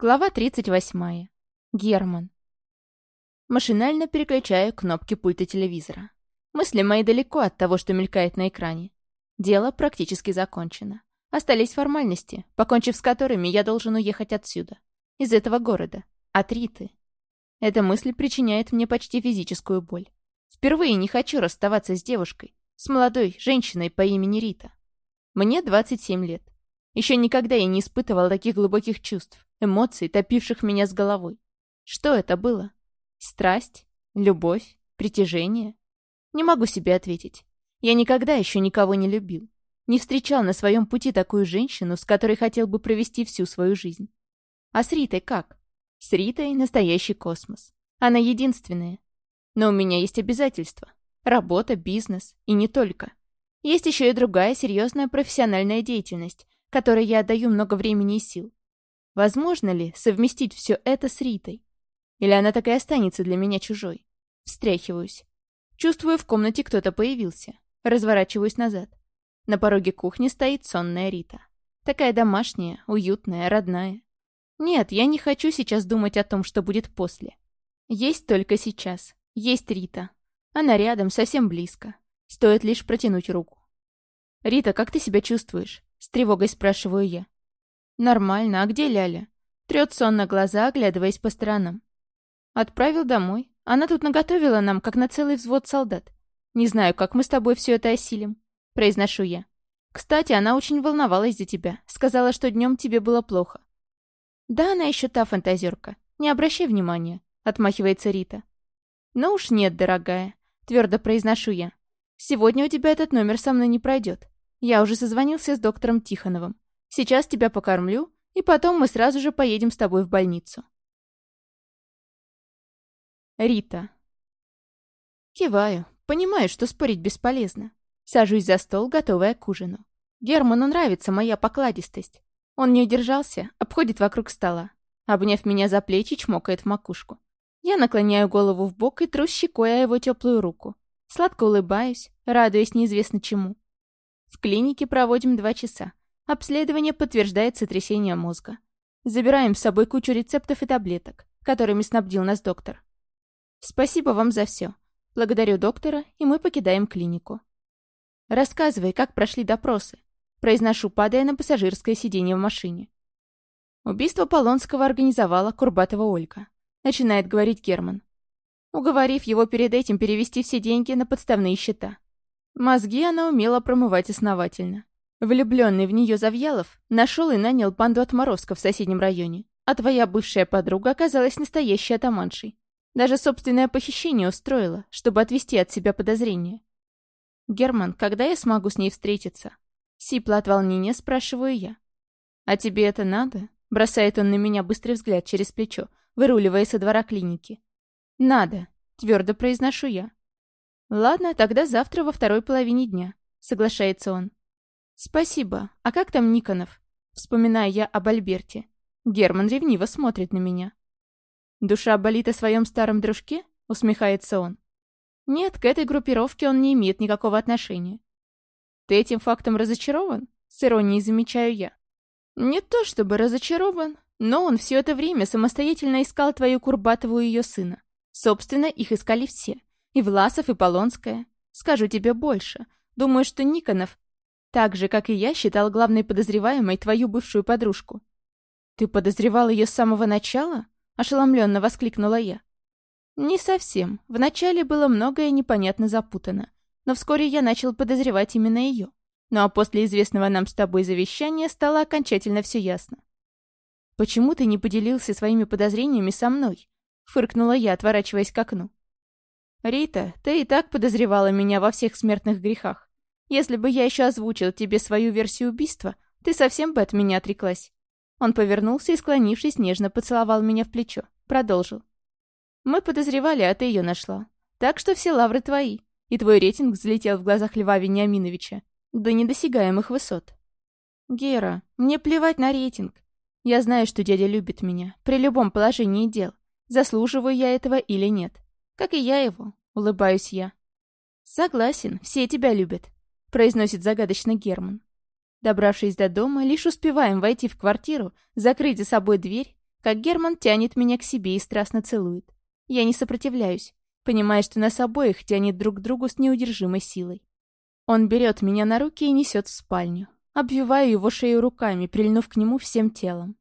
Глава 38. Герман. Машинально переключаю кнопки пульта телевизора. Мысли мои далеко от того, что мелькает на экране. Дело практически закончено. Остались формальности, покончив с которыми я должен уехать отсюда. Из этого города. От Риты. Эта мысль причиняет мне почти физическую боль. Впервые не хочу расставаться с девушкой, с молодой женщиной по имени Рита. Мне 27 лет. Еще никогда я не испытывал таких глубоких чувств, эмоций, топивших меня с головой. Что это было? Страсть? Любовь? Притяжение? Не могу себе ответить. Я никогда еще никого не любил. Не встречал на своем пути такую женщину, с которой хотел бы провести всю свою жизнь. А с Ритой как? С Ритой настоящий космос. Она единственная. Но у меня есть обязательства. Работа, бизнес и не только. Есть еще и другая серьезная профессиональная деятельность, которой я отдаю много времени и сил. Возможно ли совместить все это с Ритой? Или она так и останется для меня чужой? Встряхиваюсь. Чувствую, в комнате кто-то появился. Разворачиваюсь назад. На пороге кухни стоит сонная Рита. Такая домашняя, уютная, родная. Нет, я не хочу сейчас думать о том, что будет после. Есть только сейчас. Есть Рита. Она рядом, совсем близко. Стоит лишь протянуть руку. «Рита, как ты себя чувствуешь?» С тревогой спрашиваю я. «Нормально, а где Ляля?» Трет сонно глаза, оглядываясь по сторонам. «Отправил домой. Она тут наготовила нам, как на целый взвод солдат. Не знаю, как мы с тобой все это осилим», — произношу я. «Кстати, она очень волновалась за тебя. Сказала, что днем тебе было плохо». «Да, она еще та фантазерка. Не обращай внимания», — отмахивается Рита. «Ну уж нет, дорогая», — твердо произношу я. «Сегодня у тебя этот номер со мной не пройдет. Я уже созвонился с доктором Тихоновым. Сейчас тебя покормлю, и потом мы сразу же поедем с тобой в больницу. Рита. Киваю. Понимаю, что спорить бесполезно. Сажусь за стол, готовая к ужину. Герману нравится моя покладистость. Он не удержался, обходит вокруг стола. Обняв меня за плечи, чмокает в макушку. Я наклоняю голову в бок и тру щекой его теплую руку. Сладко улыбаюсь, радуясь неизвестно чему. В клинике проводим два часа. Обследование подтверждает сотрясение мозга. Забираем с собой кучу рецептов и таблеток, которыми снабдил нас доктор. Спасибо вам за все. Благодарю доктора, и мы покидаем клинику. Рассказывай, как прошли допросы. Произношу, падая на пассажирское сиденье в машине. Убийство Полонского организовала Курбатова Ольга. Начинает говорить Герман. Уговорив его перед этим перевести все деньги на подставные счета. Мозги она умела промывать основательно. Влюбленный в нее Завьялов нашел и нанял панду отморозков в соседнем районе. А твоя бывшая подруга оказалась настоящей атаманшей. Даже собственное похищение устроила, чтобы отвести от себя подозрения. «Герман, когда я смогу с ней встретиться?» Сипло от волнения спрашиваю я. «А тебе это надо?» Бросает он на меня быстрый взгляд через плечо, выруливая со двора клиники. «Надо», — твердо произношу я. «Ладно, тогда завтра во второй половине дня», — соглашается он. «Спасибо. А как там Никонов?» Вспоминаю я об Альберте. Герман ревниво смотрит на меня. «Душа болит о своем старом дружке?» — усмехается он. «Нет, к этой группировке он не имеет никакого отношения». «Ты этим фактом разочарован?» — с иронией замечаю я. «Не то чтобы разочарован, но он все это время самостоятельно искал твою Курбатову и ее сына. Собственно, их искали все. И Власов, и Полонская. Скажу тебе больше. Думаю, что Никонов, так же, как и я, считал главной подозреваемой твою бывшую подружку. «Ты подозревал ее с самого начала?» — ошеломленно воскликнула я. «Не совсем. Вначале было многое непонятно запутано. Но вскоре я начал подозревать именно ее. Ну а после известного нам с тобой завещания стало окончательно все ясно. «Почему ты не поделился своими подозрениями со мной?» — фыркнула я, отворачиваясь к окну. «Рита, ты и так подозревала меня во всех смертных грехах. Если бы я еще озвучил тебе свою версию убийства, ты совсем бы от меня отреклась». Он повернулся и, склонившись, нежно поцеловал меня в плечо. Продолжил. «Мы подозревали, а ты ее нашла. Так что все лавры твои. И твой рейтинг взлетел в глазах Льва Вениаминовича до недосягаемых высот. Гера, мне плевать на рейтинг. Я знаю, что дядя любит меня, при любом положении дел. Заслуживаю я этого или нет. Как и я его, улыбаюсь я. Согласен, все тебя любят, произносит загадочно Герман. Добравшись до дома, лишь успеваем войти в квартиру, закрыть за собой дверь, как Герман тянет меня к себе и страстно целует. Я не сопротивляюсь, понимая, что нас обоих тянет друг к другу с неудержимой силой. Он берет меня на руки и несет в спальню. Обвиваю его шею руками, прильнув к нему всем телом.